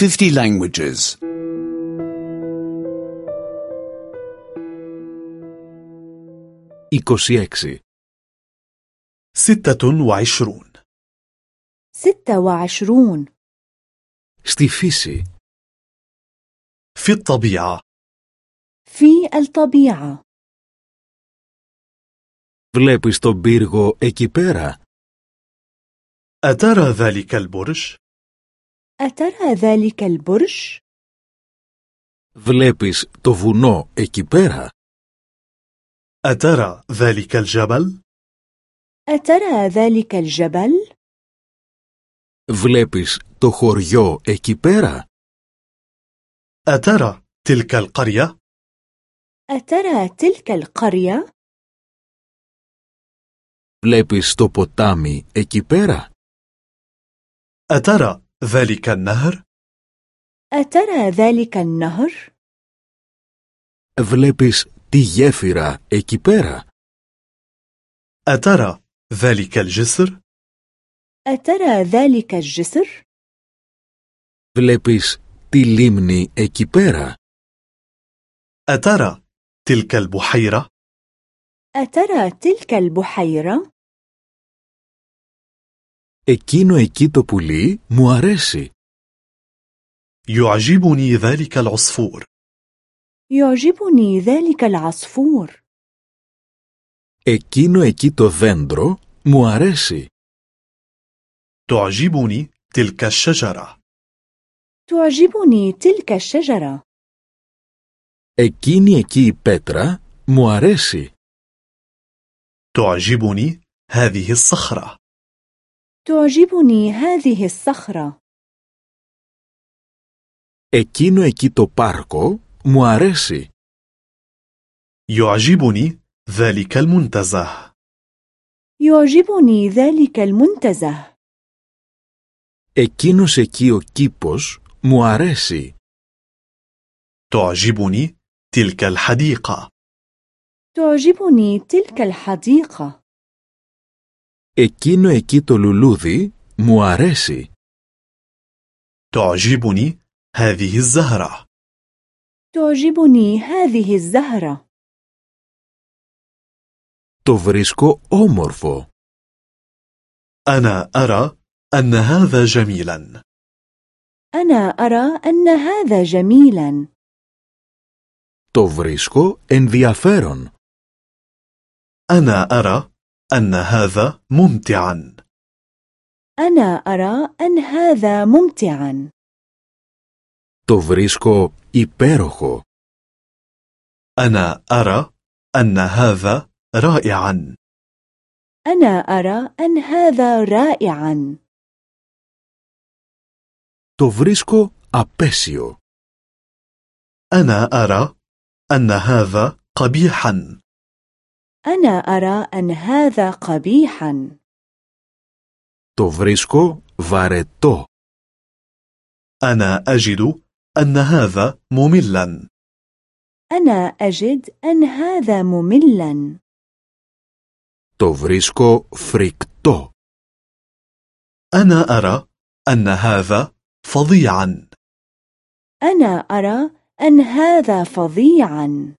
50 languages. 26. ستة وعشرون ستة وعشرون Στη φύση. في الطبيعة في الطبيعة Βλέπεις τον πύργο εκεί πέρα. أترى ذلك البرج؟ أترى ذلك البرج؟ Βλέπεις το βουνό εκεί πέρα. أترى ذلك الجبل؟ أترى ذلك الجبل؟ Βλέπεις το χωριό εκεί πέρα. أترى تلك القرية؟ أترى تلك القرية؟ Βλέπεις το ποτάμι εκεί πέρα. أترى ذلك النهر؟ أترى ذلك النهر؟ Βλέπεις τη γέφυρα εκεί πέρα. أترى ذلك الجسر؟ أترى ذلك الجسر؟ Βλέπεις τη λίμνη εκεί πέρα. أترى تلك البحيرة؟ أترى تلك البحيرة؟ Εκείνο εκεί το πουλί μου αρέσει. يعجبني ذلك العصفور يعجبني ذلك العصفور Εκείνο εκεί το δέντρο μου αρέσει. تعجبني تلك الشجرة تعجبني تلك الشجرة Εκείνη εκεί η πέτρα μου αρέσει. تعجبني هذه الصخرة تعجبني هذه الصخرة Εκείνο εκεί το πάρκο μου αρέσει. يعجبني ذلك المنتزه يعجبني ذلك المنتزه Εκείνος εκεί ο κήπος μου αρέσει. تعجبني تلك الحديقة تعجبني تلك الحديقة Εκείνο εκεί το λουλούδι μου αρέσει. تعجبني هذه الزهرة تعجبني هذه الزهرة Το βρίσκω όμορφο. أنا أرى أن هذا جميلا أنا أرى أن هذا جميلا Το βρίσκω ενδιαφέρον. أنا أرى أن هذا ممتعا أنا أرى أن هذا ممتعا Το βρίσκω υπέροχο. أنا أرى أن هذا رائعا أنا أرى أن هذا رائعا Το βρίσκω απέσιο. أنا أرى أن هذا قبيحا أنا أرى أن هذا قبيحا Το βρίσκω βαρετό. أنا أجد أن هذا مملا أنا أجد أن هذا مملا Το βρίσκω φρικτό. أنا أرى أن هذا فظيعا أنا أرى أن هذا فظيعا